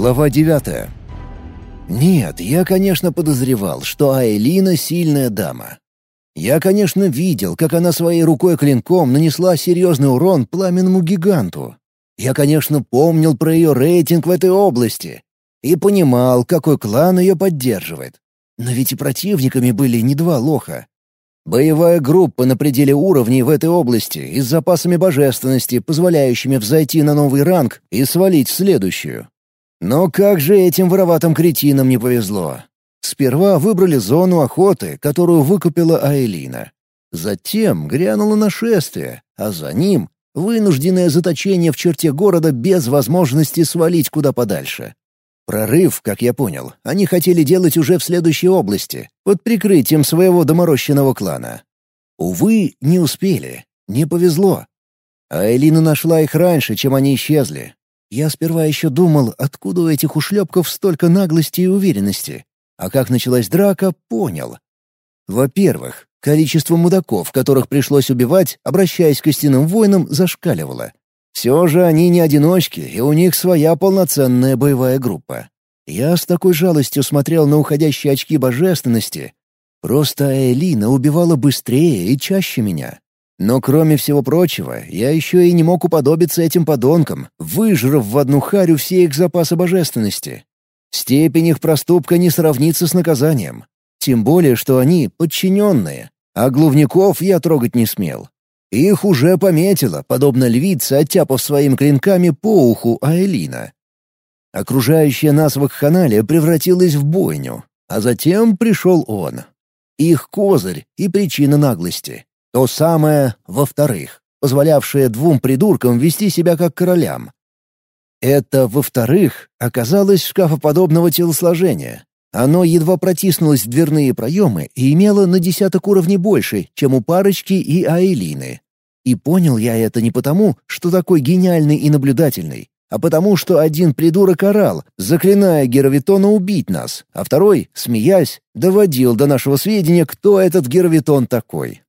Глава девятая. Нет, я, конечно, подозревал, что Айлина — сильная дама. Я, конечно, видел, как она своей рукой-клинком нанесла серьезный урон пламенному гиганту. Я, конечно, помнил про ее рейтинг в этой области и понимал, какой клан ее поддерживает. Но ведь и противниками были не два лоха. Боевая группа на пределе уровней в этой области и с запасами божественности, позволяющими взойти на новый ранг и свалить в следующую. Но как же этим вороватым кретинам не повезло. Сперва выбрали зону охоты, которую выкупила Айлина. Затем грянуло нашествие, а за ним — вынужденное заточение в черте города без возможности свалить куда подальше. Прорыв, как я понял, они хотели делать уже в следующей области, под прикрытием своего доморощенного клана. Увы, не успели, не повезло. А Элина нашла их раньше, чем они исчезли. Я сперва еще думал, откуда у этих ушлепков столько наглости и уверенности. А как началась драка, понял. Во-первых, количество мудаков, которых пришлось убивать, обращаясь к истинным воинам, зашкаливало. Все же они не одиночки, и у них своя полноценная боевая группа. Я с такой жалостью смотрел на уходящие очки божественности. Просто Элина убивала быстрее и чаще меня. Но кроме всего прочего, я еще и не мог уподобиться этим подонкам, выжрав в одну харю все их запасы божественности. Степень их проступка не сравнится с наказанием. Тем более, что они подчиненные, а глувников я трогать не смел. Их уже пометила, подобно львице, оттяпав своими клинками по уху Аэлина. Окружающая нас вакханалия превратилась в бойню, а затем пришел он. Их козырь и причина наглости. То самое «во-вторых», позволявшее двум придуркам вести себя как королям. Это «во-вторых» оказалось шкафоподобного телосложения, оно едва протиснулось в дверные проемы и имело на десяток уровней больше, чем у парочки и Айлины. И понял я это не потому, что такой гениальный и наблюдательный, а потому что один придурок орал, заклиная Геровитона убить нас, а второй, смеясь, доводил до нашего сведения, кто этот Геровитон такой.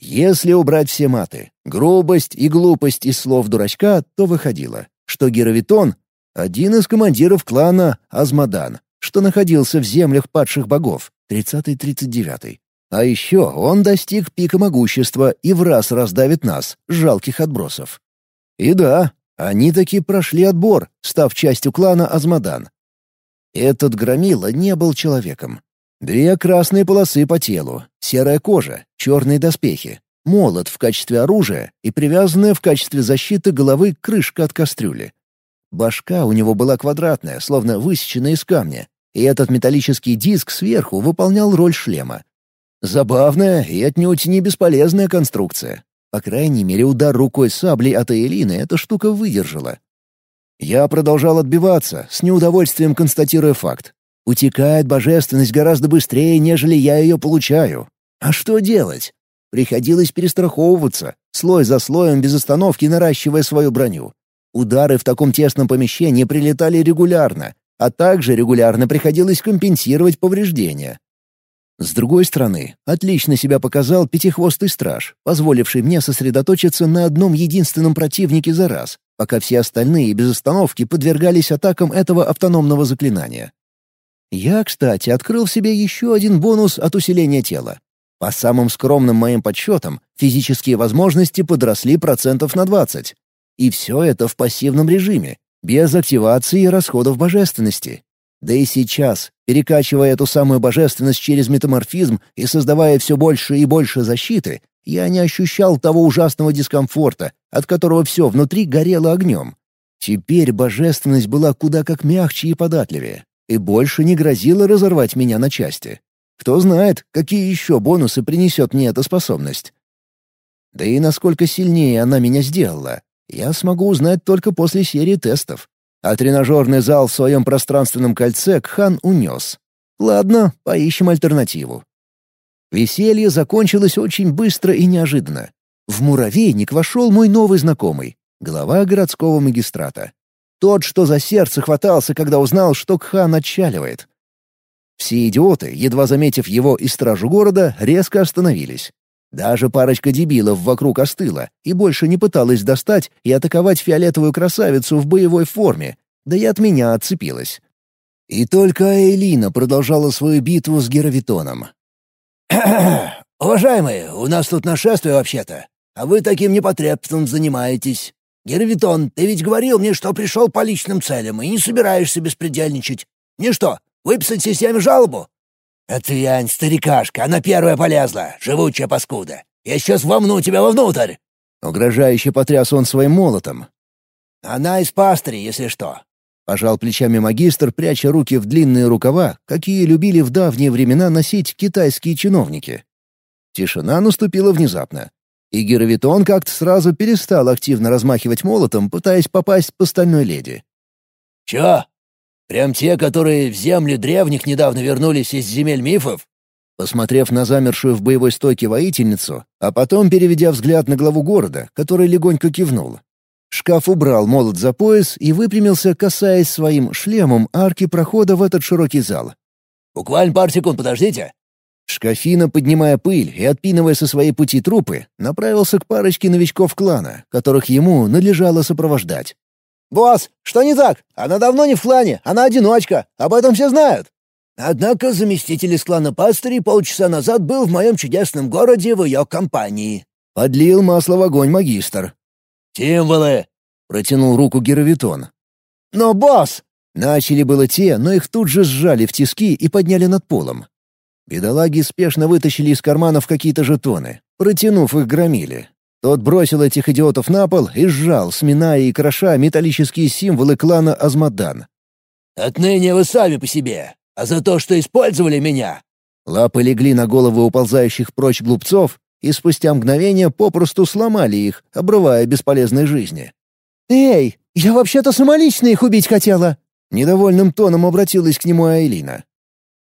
Если убрать все маты, грубость и глупость из слов дурачка, то выходило, что Геровитон — один из командиров клана Азмадан, что находился в землях падших богов, 30-39. А еще он достиг пика могущества и в раз раздавит нас, жалких отбросов. И да, они таки прошли отбор, став частью клана Азмадан. Этот громила не был человеком. Две красные полосы по телу, серая кожа, черные доспехи, молот в качестве оружия и привязанная в качестве защиты головы крышка от кастрюли. Башка у него была квадратная, словно высеченная из камня, и этот металлический диск сверху выполнял роль шлема. Забавная и отнюдь не бесполезная конструкция. По крайней мере, удар рукой саблей от Эйлины эта штука выдержала. Я продолжал отбиваться, с неудовольствием констатируя факт. Утекает божественность гораздо быстрее, нежели я ее получаю. А что делать? Приходилось перестраховываться, слой за слоем без остановки наращивая свою броню. Удары в таком тесном помещении прилетали регулярно, а также регулярно приходилось компенсировать повреждения. С другой стороны, отлично себя показал пятихвостый страж, позволивший мне сосредоточиться на одном единственном противнике за раз, пока все остальные без остановки подвергались атакам этого автономного заклинания. Я, кстати, открыл в себе еще один бонус от усиления тела. По самым скромным моим подсчетам, физические возможности подросли процентов на 20. И все это в пассивном режиме, без активации и расходов божественности. Да и сейчас, перекачивая эту самую божественность через метаморфизм и создавая все больше и больше защиты, я не ощущал того ужасного дискомфорта, от которого все внутри горело огнем. Теперь божественность была куда как мягче и податливее, и больше не грозила разорвать меня на части. Кто знает, какие еще бонусы принесет мне эта способность. Да и насколько сильнее она меня сделала, я смогу узнать только после серии тестов. А тренажерный зал в своем пространственном кольце Кхан унес. Ладно, поищем альтернативу. Веселье закончилось очень быстро и неожиданно. В муравейник вошел мой новый знакомый, глава городского магистрата. Тот, что за сердце хватался, когда узнал, что Кхан отчаливает. Все идиоты, едва заметив его и стражу города, резко остановились. Даже парочка дебилов вокруг остыла и больше не пыталась достать и атаковать фиолетовую красавицу в боевой форме, да и от меня отцепилась. И только Айлина продолжала свою битву с Геровитоном. «Уважаемые, у нас тут нашествие вообще-то, а вы таким непотребством занимаетесь. Геровитон, ты ведь говорил мне, что пришел по личным целям и не собираешься беспредельничать. Мне что, выписать системе жалобу?» «Отвянь, старикашка, она первая полезла, живучая паскуда. Я сейчас вомну тебя вовнутрь!» Угрожающе потряс он своим молотом. «Она из пастыри, если что». Пожал плечами магистр, пряча руки в длинные рукава, какие любили в давние времена носить китайские чиновники. Тишина наступила внезапно. И Геровитон как-то сразу перестал активно размахивать молотом, пытаясь попасть по стальной леди. «Чё? Прям те, которые в земли древних недавно вернулись из земель мифов?» Посмотрев на замершую в боевой стойке воительницу, а потом переведя взгляд на главу города, который легонько кивнул. Шкаф убрал молот за пояс и выпрямился, касаясь своим шлемом арки прохода в этот широкий зал. «Буквально пару секунд подождите». Шкафина, поднимая пыль и отпинывая со своей пути трупы, направился к парочке новичков клана, которых ему надлежало сопровождать. «Босс, что не так? Она давно не в клане, она одиночка, об этом все знают». Однако заместитель из клана пастырей полчаса назад был в моем чудесном городе в ее компании. Подлил масло в огонь магистр. «Символы!» — протянул руку Геровитон. «Но, босс!» Начали было те, но их тут же сжали в тиски и подняли над полом. Бедолаги спешно вытащили из карманов какие-то жетоны, протянув их громили. Тот бросил этих идиотов на пол и сжал, сминая и кроша металлические символы клана Азмадан. «Отныне вы сами по себе, а за то, что использовали меня!» Лапы легли на головы уползающих прочь глупцов, и спустя мгновение попросту сломали их, обрывая бесполезной жизни. «Эй, я вообще-то самолично их убить хотела!» Недовольным тоном обратилась к нему Айлина.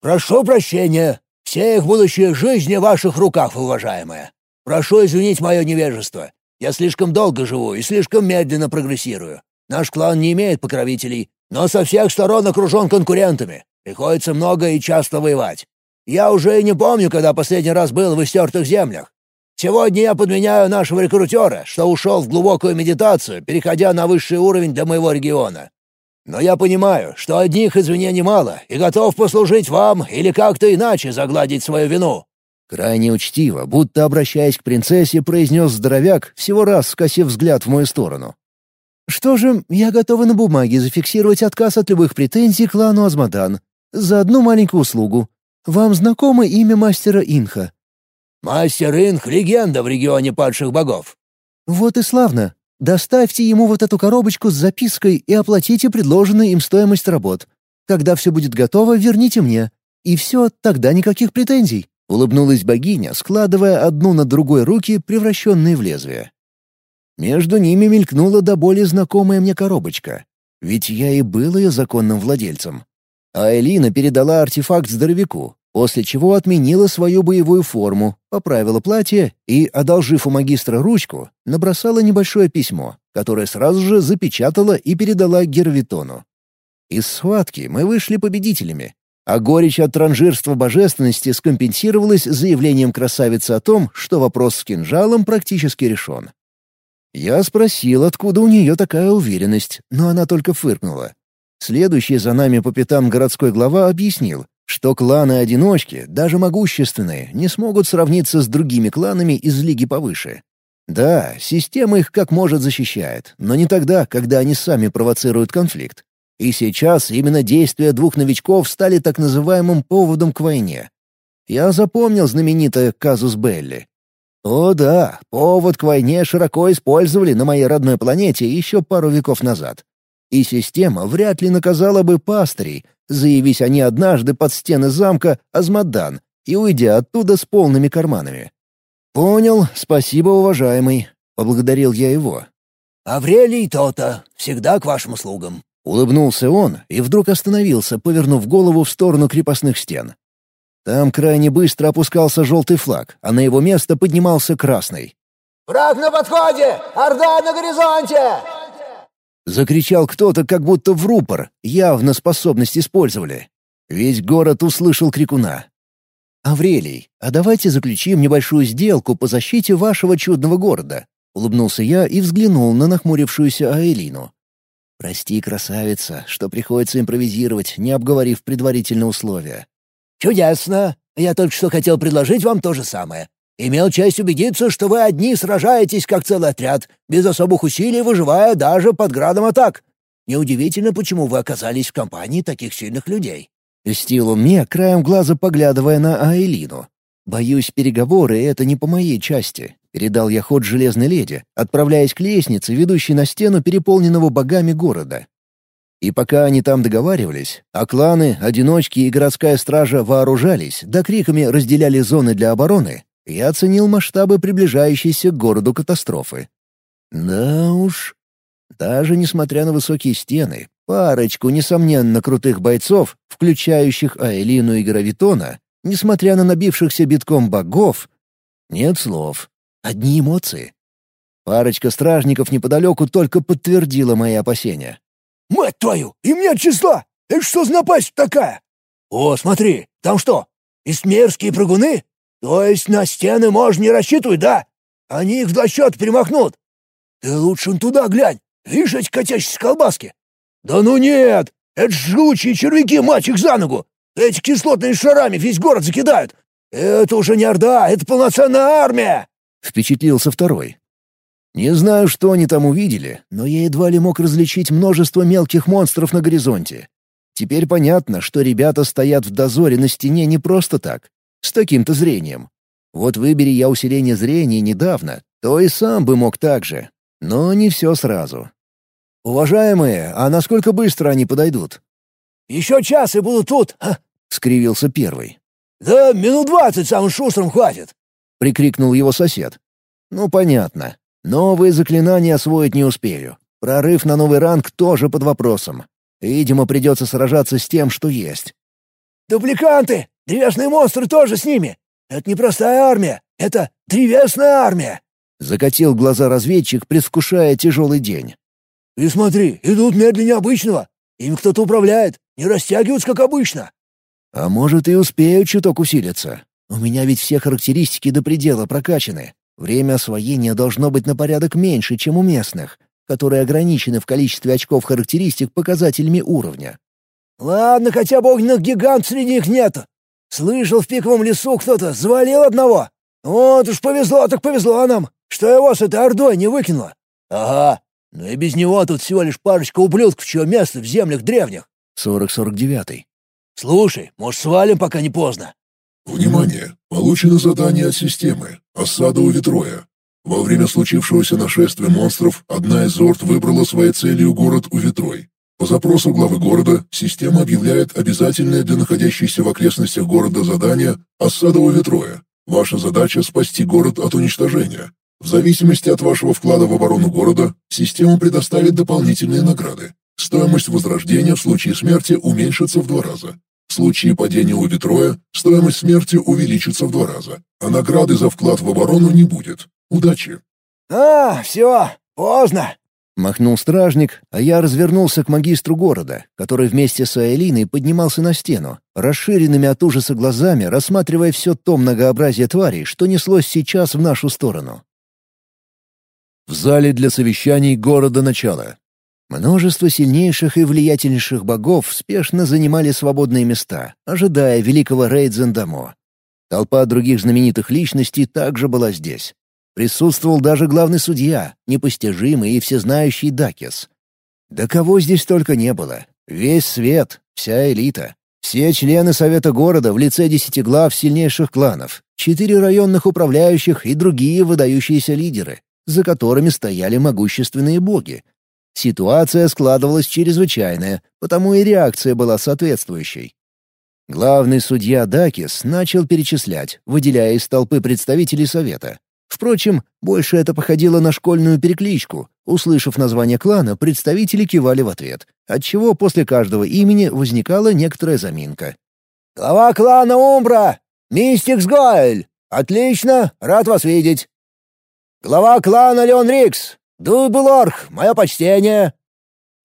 «Прошу прощения. Все их будущие жизни в ваших руках, уважаемая. Прошу извинить мое невежество. Я слишком долго живу и слишком медленно прогрессирую. Наш клан не имеет покровителей, но со всех сторон окружен конкурентами. Приходится много и часто воевать. Я уже и не помню, когда последний раз был в истертых землях. Сегодня я подменяю нашего рекрутера, что ушел в глубокую медитацию, переходя на высший уровень для моего региона. Но я понимаю, что одних извинений мало, и готов послужить вам или как-то иначе загладить свою вину». Крайне учтиво, будто обращаясь к принцессе, произнес здоровяк, всего раз скосив взгляд в мою сторону. «Что же, я готова на бумаге зафиксировать отказ от любых претензий клану Азмадан. За одну маленькую услугу. Вам знакомо имя мастера Инха?» Мастер Инх — легенда в регионе падших богов». «Вот и славно. Доставьте ему вот эту коробочку с запиской и оплатите предложенную им стоимость работ. Когда все будет готово, верните мне. И все, тогда никаких претензий», — улыбнулась богиня, складывая одну на другой руки, превращенные в лезвие. Между ними мелькнула до боли знакомая мне коробочка. Ведь я и был ее законным владельцем. А Элина передала артефакт здоровяку, после чего отменила свою боевую форму, поправила платье и, одолжив у магистра ручку, набросала небольшое письмо, которое сразу же запечатала и передала Гервитону. Из схватки мы вышли победителями, а горечь от транжирства божественности скомпенсировалась заявлением красавицы о том, что вопрос с кинжалом практически решен. Я спросил, откуда у нее такая уверенность, но она только фыркнула. Следующий за нами по пятам городской глава объяснил, что кланы-одиночки, даже могущественные, не смогут сравниться с другими кланами из лиги повыше. Да, система их как может защищает, но не тогда, когда они сами провоцируют конфликт. И сейчас именно действия двух новичков стали так называемым поводом к войне. Я запомнил знаменитое казус Белли. О да, повод к войне широко использовали на моей родной планете еще пару веков назад. И система вряд ли наказала бы пастырей, заявись они однажды под стены замка Азмадан и уйдя оттуда с полными карманами. «Понял, спасибо, уважаемый», — поблагодарил я его. «Аврелий то-то, всегда к вашим услугам», — улыбнулся он и вдруг остановился, повернув голову в сторону крепостных стен. Там крайне быстро опускался желтый флаг, а на его место поднимался красный. «Враг на подходе! Орда на горизонте!» Закричал кто-то, как будто в рупор, явно способность использовали. Весь город услышал крикуна. «Аврелий, а давайте заключим небольшую сделку по защите вашего чудного города», — улыбнулся я и взглянул на нахмурившуюся Аэлину. «Прости, красавица, что приходится импровизировать, не обговорив предварительные условия». «Чудесно! Я только что хотел предложить вам то же самое. Имел честь убедиться, что вы одни сражаетесь как целый отряд, без особых усилий выживая даже под градом атак. Неудивительно, почему вы оказались в компании таких сильных людей». Льстил он мне, краем глаза поглядывая на Айлину. «Боюсь, переговоры — это не по моей части. Передал я ход железной леди, отправляясь к лестнице, ведущей на стену переполненного богами города. И пока они там договаривались, а кланы, одиночки и городская стража вооружались, да криками разделяли зоны для обороны, я оценил масштабы приближающейся к городу катастрофы. Да уж. Даже несмотря на высокие стены, парочку, несомненно, крутых бойцов, включающих Аэлину и Гравитона, несмотря на набившихся битком богов, нет слов. Одни эмоции. Парочка стражников неподалеку только подтвердила мои опасения. «Мать твою! Им нет числа! Это что за напасть такая? О, смотри, там что, истмерские прыгуны? То есть на стены можно не рассчитывать, да? Они их в два счета перемахнут. Ты лучше туда глянь. Видишь эти катящиеся колбаски? Да ну нет! Это жгучие червяки, мать их за ногу! Эти кислотными шарами весь город закидают! Это уже не орда, это полноценная армия!» — впечатлился второй. Не знаю, что они там увидели, но я едва ли мог различить множество мелких монстров на горизонте. Теперь понятно, что ребята стоят в дозоре на стене не просто так, с таким-то зрением. Вот выбери я усиление зрения недавно, то и сам бы мог так же. Но не все сразу. «Уважаемые, а насколько быстро они подойдут?» «Еще час и буду тут!» — скривился первый. «Да минут двадцать самым шустрым хватит!» — прикрикнул его сосед. «Ну, понятно. Новые заклинания освоить не успею. Прорыв на новый ранг тоже под вопросом. Видимо, придется сражаться с тем, что есть». «Дупликанты! Древесные монстры тоже с ними! Это не простая армия, это древесная армия!» Закатил глаза разведчик, предвкушая тяжелый день. «И смотри, идут медленнее обычного. Им кто-то управляет, не растягиваются, как обычно». «А может, и успеют чуток усилиться. У меня ведь все характеристики до предела прокачаны. Время освоения должно быть на порядок меньше, чем у местных, которые ограничены в количестве очков характеристик показателями уровня. «Ладно, хотя бы огненных гигант среди них нет. Слышал, в пиковом лесу кто-то завалил одного. Вот уж повезло, так повезло нам, что его с этой ордой не выкинуло. Ага, но и без него тут всего лишь парочка ублюдков, чье место в землях древних. 40-49. Слушай, может, свалим, пока не поздно? Внимание! Получено задание от системы «Осада у Ветроя». Во время случившегося нашествия монстров одна из орд выбрала своей целью город Уветрой. По запросу главы города система объявляет обязательное для находящихся в окрестностях города задание «Осада у Ветроя». Ваша задача – спасти город от уничтожения. В зависимости от вашего вклада в оборону города, система предоставит дополнительные награды. Стоимость возрождения в случае смерти уменьшится в два раза. В случае падения у Ветроя стоимость смерти увеличится в два раза, а награды за вклад в оборону не будет. Удачи!» «А, все, поздно!» Махнул стражник, а я развернулся к магистру города, который вместе с Аэлиной поднимался на стену, расширенными от ужаса глазами, рассматривая все то многообразие тварей, что неслось сейчас в нашу сторону. В зале для совещаний города начала. Множество сильнейших и влиятельнейших богов спешно занимали свободные места, ожидая великого Рейдзендамо. Толпа других знаменитых личностей также была здесь. Присутствовал даже главный судья, непостижимый и всезнающий Дакис. Да кого здесь только не было. Весь свет, вся элита. Все члены Совета города в лице десяти глав сильнейших кланов, четыре районных управляющих и другие выдающиеся лидеры, за которыми стояли могущественные боги, Ситуация складывалась чрезвычайная, потому и реакция была соответствующей. Главный судья Дакис начал перечислять, выделяя из толпы представителей совета. Впрочем, больше это походило на школьную перекличку. Услышав название клана, представители кивали в ответ, отчего после каждого имени возникала некоторая заминка. «Глава клана Умбра! Мистикс Гоэль! Отлично! Рад вас видеть!» «Глава клана Леон Рикс! Дубулорх, мое почтение!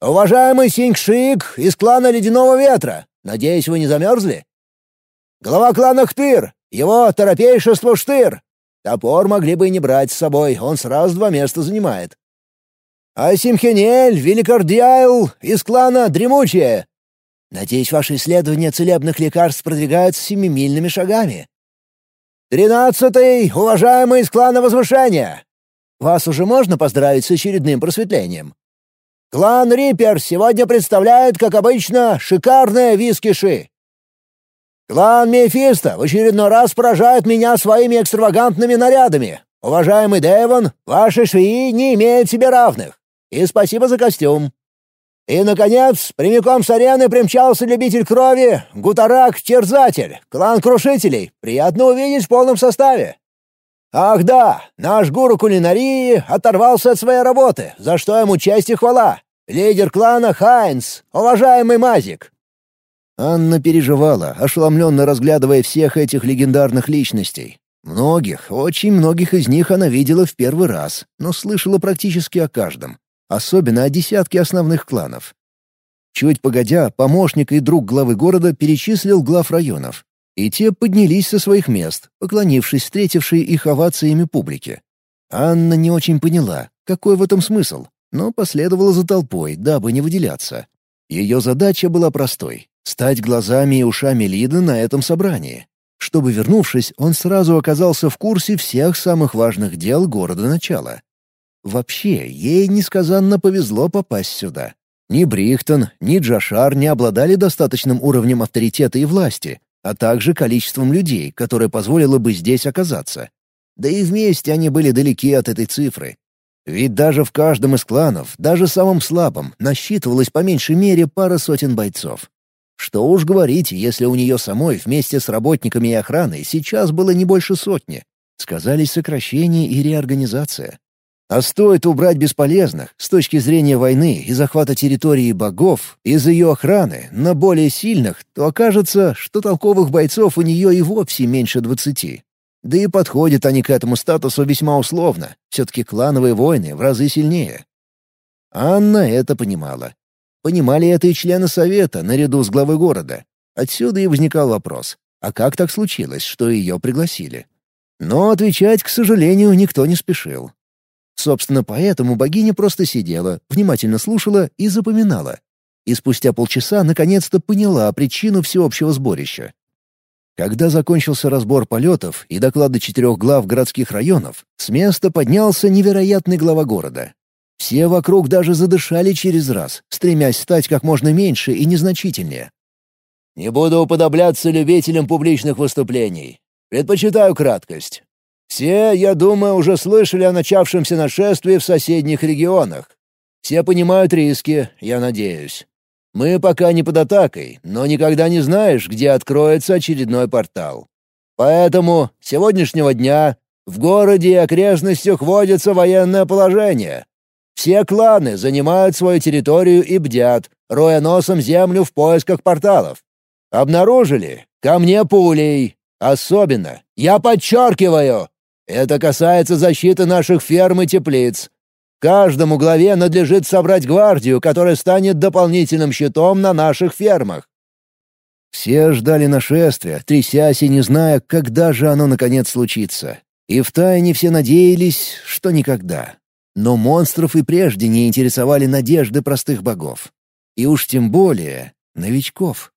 Уважаемый Сингшик из клана Ледяного Ветра, надеюсь, вы не замерзли? Глава клана Хтыр, его торопейшество Штыр. Топор могли бы и не брать с собой, он сразу два места занимает. а Симхенель, Великордиайл из клана Дремучие. Надеюсь, ваши исследования целебных лекарств продвигаются семимильными шагами. Тринадцатый, уважаемый из клана Возвышения! Вас уже можно поздравить с очередным просветлением. Клан Риппер сегодня представляет, как обычно, шикарное виски-ши. Клан Мефисто в очередной раз поражает меня своими экстравагантными нарядами. Уважаемый Дэвон, ваши швеи не имеют себе равных. И спасибо за костюм. И, наконец, прямиком с арены примчался любитель крови Гутарак-Терзатель, клан Крушителей. Приятно увидеть в полном составе. Ах да, наш гуру кулинарии оторвался от своей работы, за что ему честь и хвала. Лидер клана Хайнс, уважаемый Мазик. Анна переживала, ошеломленно разглядывая всех этих легендарных личностей. Многих, очень многих из них она видела в первый раз, но слышала практически о каждом особенно о десятке основных кланов. Чуть погодя, помощник и друг главы города перечислил глав районов, и те поднялись со своих мест, поклонившись встретившей их овациями публике. Анна не очень поняла, какой в этом смысл, но последовала за толпой, дабы не выделяться. Ее задача была простой — стать глазами и ушами Лиды на этом собрании. Чтобы, вернувшись, он сразу оказался в курсе всех самых важных дел города начала. Вообще, ей несказанно повезло попасть сюда. Ни Брихтон, ни Джашар не обладали достаточным уровнем авторитета и власти, а также количеством людей, которое позволило бы здесь оказаться. Да и вместе они были далеки от этой цифры. Ведь даже в каждом из кланов, даже самом слабом, насчитывалось по меньшей мере пара сотен бойцов. Что уж говорить, если у нее самой вместе с работниками и охраной сейчас было не больше сотни. Сказались сокращение и реорганизация. А стоит убрать бесполезных, с точки зрения войны и захвата территории богов, из ее охраны на более сильных, то окажется, что толковых бойцов у нее и вовсе меньше двадцати. Да и подходят они к этому статусу весьма условно, все-таки клановые войны в разы сильнее. Анна это понимала. Понимали это и члены совета, наряду с главой города. Отсюда и возникал вопрос, а как так случилось, что ее пригласили? Но отвечать, к сожалению, никто не спешил. Собственно, поэтому богиня просто сидела, внимательно слушала и запоминала. И спустя полчаса наконец-то поняла причину всеобщего сборища. Когда закончился разбор полетов и доклады четырех глав городских районов, с места поднялся невероятный глава города. Все вокруг даже задышали через раз, стремясь стать как можно меньше и незначительнее. «Не буду уподобляться любителям публичных выступлений. Предпочитаю краткость. Все, я думаю, уже слышали о начавшемся нашествии в соседних регионах. Все понимают риски, я надеюсь. Мы пока не под атакой, но никогда не знаешь, где откроется очередной портал. Поэтому с сегодняшнего дня в городе и окрестностях вводится военное положение. Все кланы занимают свою территорию и бдят, роя носом землю в поисках порталов. Обнаружили? Ко мне пулей. Особенно, я подчеркиваю, это касается защиты наших ферм и теплиц. Каждому главе надлежит собрать гвардию, которая станет дополнительным щитом на наших фермах. Все ждали нашествия, трясясь и не зная, когда же оно наконец случится. И втайне все надеялись, что никогда. Но монстров и прежде не интересовали надежды простых богов. И уж тем более новичков.